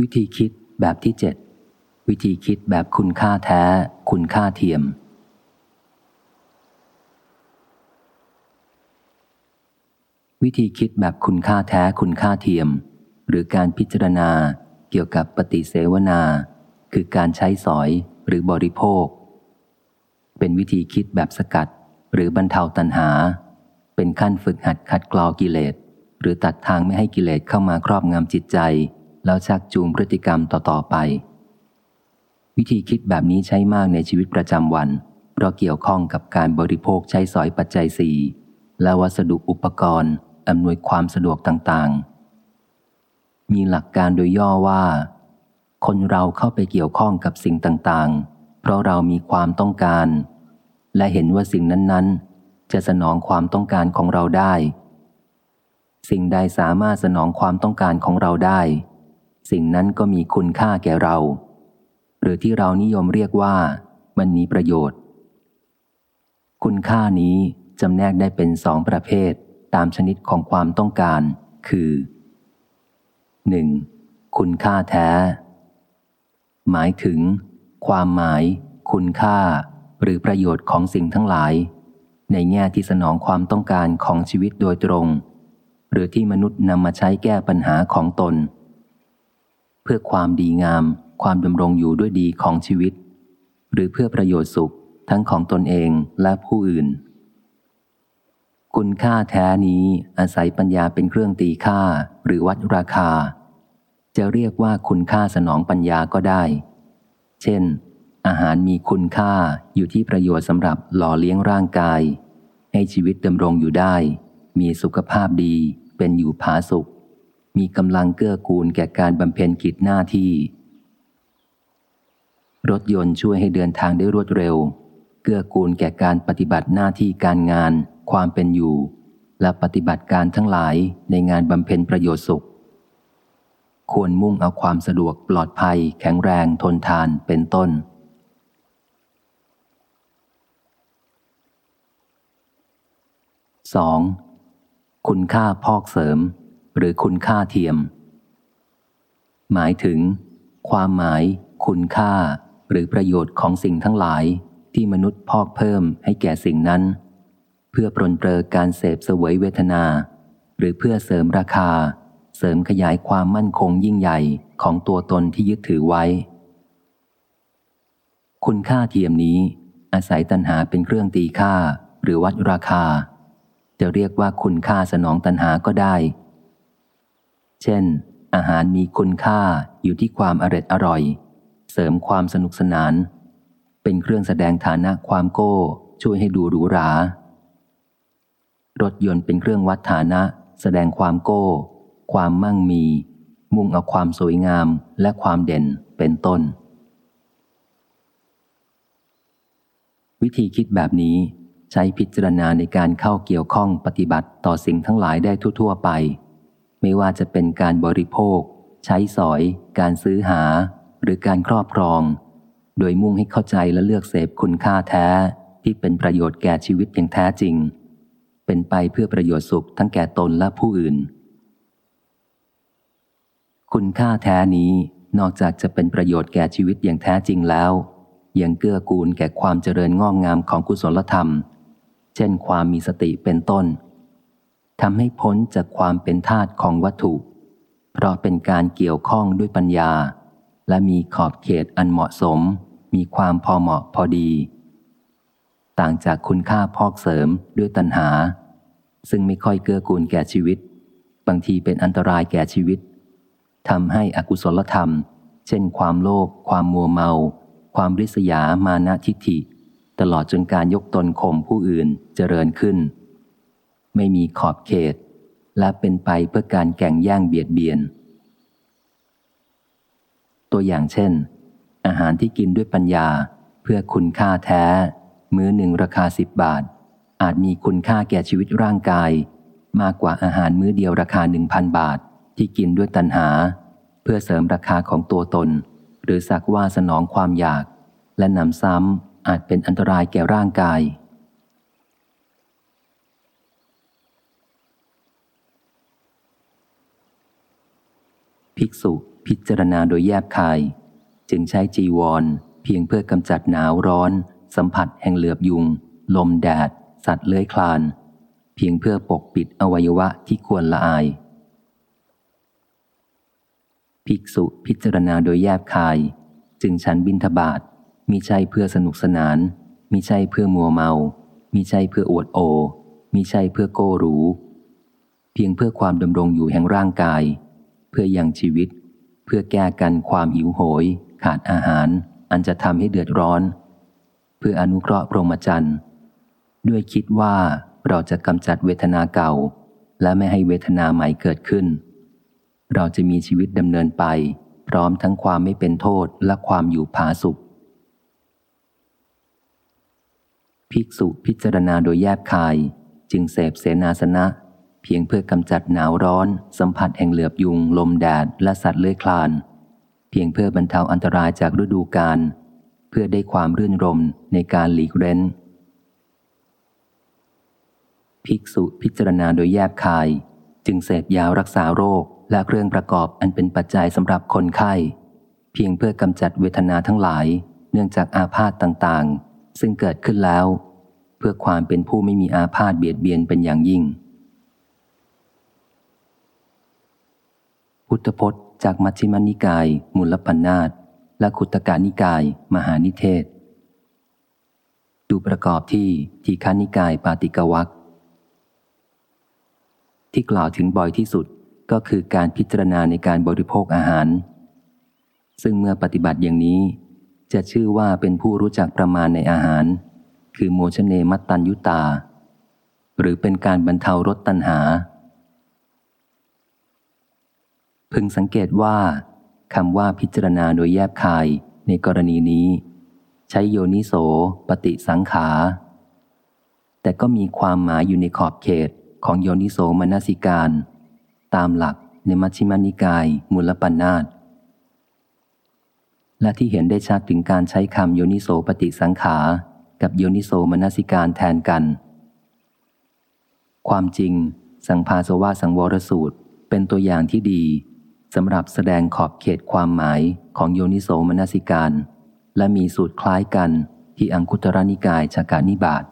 วิธีคิดแบบที่เจ็ดวิธีคิดแบบคุณค่าแท้ คุณค่าเทียม วิธีคิดแบบคุณค่าแท้คุณค่าเทียม หรือการพิจารณาเกี่ยวกับปฏิเสวนา คือการใช้สอยหรือบริโภค เป็นวิธีคิดแบบสกัดหรือบรรเทาตัณหา เป็นขั้นฝึกหัดขัดกลาวกิเลส หรือตัดทางไม่ให้กิเลสเข้ามาครอบงำจิตใจ แล้วชักจูงพฤติกรรมต่อๆไป วิธีคิดแบบนี้ใช้มากในชีวิตประจำวัน เพราะเกี่ยวข้องกับการบริโภคใช้สอยปัจจัยสี่และวัสดุอุปกรณ์อำนวยความสะดวกต่างๆ มีหลักการโดยย่อว่า คนเราเข้าไปเกี่ยวข้องกับสิ่งต่างๆ เพราะเรามีความต้องการ และเห็นว่าสิ่งนั้นๆ จะสนองความต้องการของเราได้ สิ่งใดสามารถสนองความต้องการของเราได้ สิ่งนั้นก็มีคุณค่าแก่เรา หรือที่เรานิยมเรียกว่า มันมีประโยชน์ คุณค่านี้จำแนกได้เป็นสองประเภทตามชนิดของความต้องการ คือ 1. คุณค่าแท้ หมายถึง ความหมาย คุณค่า หรือประโยชน์ของสิ่งทั้งหลาย ในแง่ที่สนองความต้องการของชีวิตโดยตรง หรือที่มนุษย์นำมาใช้แก้ปัญหาของตน เพื่อความดีงาม ความดำรงอยู่ด้วยดีของชีวิต หรือเพื่อประโยชน์สุขทั้งของตนเองและผู้อื่น คุณค่าแท้นี้อาศัยปัญญาเป็นเครื่องตีค่าหรือวัดราคา จะเรียกว่าคุณค่าสนองปัญญาก็ได้ เช่น อาหารมีคุณค่าอยู่ที่ประโยชน์สำหรับหล่อเลี้ยงร่างกาย ให้ชีวิตดำรงอยู่ได้ มีสุขภาพดีเป็นอยู่ผาสุข มีกำลังเกื้อกูลแก่การบำเพ็ญกิจหน้าที่ รถยนต์ช่วยให้เดินทางได้รวดเร็ว เกื้อกูลแก่การปฏิบัติหน้าที่การงาน ความเป็นอยู่ และปฏิบัติการทั้งหลายในงานบำเพ็ญประโยชน์สุข ควรมุ่งเอาความสะดวกปลอดภัย แข็งแรงทนทานเป็นต้น 2. คุณค่าพอกเสริม หรือคุณค่าเทียม หมายถึง ความหมาย คุณค่า หรือประโยชน์ของสิ่งทั้งหลายที่มนุษย์พอกเพิ่มให้แก่สิ่งนั้น เพื่อปรนเปรอการเสพสวยเวทนา หรือเพื่อเสริมราคา เสริมขยายความมั่นคงยิ่งใหญ่ของตัวตนที่ยึดถือไว้ คุณค่าเทียมนี้ อาศัยตัณหาเป็นเครื่องตีค่า หรือวัดราคา จะเรียกว่าคุณค่าสนองตัณหาก็ได้ เช่น อาหารมีคุณค่าอยู่ที่ความอร็ดอร่อย เสริมความสนุกสนาน เป็นเครื่องแสดงฐานะความโก้ ช่วยให้ดูหรูหรารถยนต์เป็นเครื่องวัดฐานะ แสดงความโก้ ความมั่งมี มุ่งเอาความสวยงามและความเด่นเป็นต้น วิธีคิดแบบนี้ใช้พิจารณาในการเข้าเกี่ยวข้องปฏิบัติต่อสิ่งทั้งหลายได้ทั่ว ๆ ไป ไม่ว่าจะเป็นการบริโภค ใช้สอย การซื้อหา หรือการครอบครอง โดยมุ่งให้เข้าใจและเลือกเสพคุณค่าแท้ ที่เป็นประโยชน์แก่ชีวิตอย่างแท้จริง เป็นไปเพื่อประโยชน์สุขทั้งแก่ตนและผู้อื่น คุณค่าแท้นี้นอกจากจะเป็นประโยชน์แก่ชีวิตอย่างแท้จริงแล้ว ยังเกื้อกูลแก่ความเจริญงอกงามของกุศลธรรม เช่นความมีสติเป็นต้น ทำให้พ้นจากความเป็นทาตุของวัตถุ เพราะเป็นการเกี่ยวข้องด้วยปัญญา และมีขอบเขตอันเหมาะสม มีความพอเหมาะพอดี ต่างจากคุณค่าพอกเสริมด้วยตัณหา ซึ่งไม่ค่อยเกื้อกูลแก่ชีวิต บางทีเป็นอันตรายแก่ชีวิตทำให้อกุศลธรรม เช่น ความโลภความมัวเมา ความริษยามานะทิฏฐิ ตลอดจนการยกตนข่มผู้อื่นเจริญขึ้น ไม่มีขอบเขต และเป็นไปเพื่อการแก่งแย่งเบียดเบียน ตัวอย่างเช่น อาหารที่กินด้วยปัญญาเพื่อคุณค่าแท้ มื้อหนึ่งราคาสิบบาท อาจมีคุณค่าแก่ชีวิตร่างกาย มากกว่าอาหารมื้อเดียวราคาหนึ่งพันบาท ที่กินด้วยตัณหา เพื่อเสริมราคาของตัวตน หรือสักว่าสนองความอยาก และนำซ้ำอาจเป็นอันตรายแก่ร่างกาย ภิกษุพิจารณาโดยแยบคาย จึงใช้จีวร เพียงเพื่อกำจัดหนาวร้อน สัมผัสแห่งเหลือบยุง ลมแดด สัตว์เลื้อยคลาน เพียงเพื่อปกปิดอวัยวะที่ควรละอาย ภิกษุพิจารณาโดยแยบคาย จึงฉันบินทบาทมิใช่เพื่อสนุกสนานมิใช่เพื่อมัวเมามิใช่เพื่ออวดโอมิใช่เพื่อโกรู้ เพียงเพื่อความดำรงอยู่แห่งร่างกาย เพื่อยังชีวิต เพื่อแก้กันความหิวโหย ขาดอาหาร อันจะทำให้เดือดร้อน เพื่ออนุเคราะห์พรหมจรรย์ด้วยคิดว่าเราจะกำจัดเวทนาเก่า และไม่ให้เวทนาใหม่เกิดขึ้น เราจะมีชีวิตดำเนินไป พร้อมทั้งความไม่เป็นโทษและความอยู่ผาสุข ภิกษุพิจารณาโดยแยบคาย จึงเสพเสนาสนะ เพียงเพื่อกำจัดหนาวร้อน สัมผัสแห่งเหลือบยุง ลมแดดและสัตว์เลื้อยคลาน เพียงเพื่อบรรเทาอันตรายจากฤดูกาลเพื่อได้ความรื่นรมในการหลีกเร้น ภิกษุพิจารณาโดยแยบคาย จึงเสพยารักษาโรคและเครื่องประกอบอันเป็นปัจจัยสำหรับคนไข้ เพียงเพื่อกำจัดเวทนาทั้งหลาย เนื่องจากอาพาธต่างๆ ซึ่งเกิดขึ้นแล้ว เพื่อความเป็นผู้ไม่มีอาพาธเบียดเบียนเป็นอย่างยิ่ง พุทธพจน์จากมัชฌิมนิกายมุลปัญนาตและขุตกานิกาย มหานิเทศ ดูประกอบที่ทีฆานิกายปาติกวักที่กล่าวถึงบ่อยที่สุดก็คือการพิจารณาในการบริโภคอาหาร ซึ่งเมื่อปฏิบัติอย่างนี้ จะชื่อว่าเป็นผู้รู้จักประมาณในอาหาร คือโมชเนมัตตัญยุตา หรือเป็นการบรรเทารสตัณหา พึงสังเกตว่าคำว่าพิจารณาโดยแยบคายในกรณีนี้ ใช้โยนิโสปฏิสังขา แต่ก็มีความหมายอยู่ในขอบเขตของโยนิโสมนสิการ ตามหลักในมัชฌิมานิกายมูลปัญนาตและที่เห็นได้ชัดถึงการใช้คำโยนิโสปฏิสังขา กับโยนิโสมนสิการแทนกัน ความจริง สังภาสวาสังวรสูตรเป็นตัวอย่างที่ดี สำหรับแสดงขอบเขตความหมายของโยนิโสมนสิการ และมีสูตรคล้ายกันที่อังคุตรนิกายชากานิบาต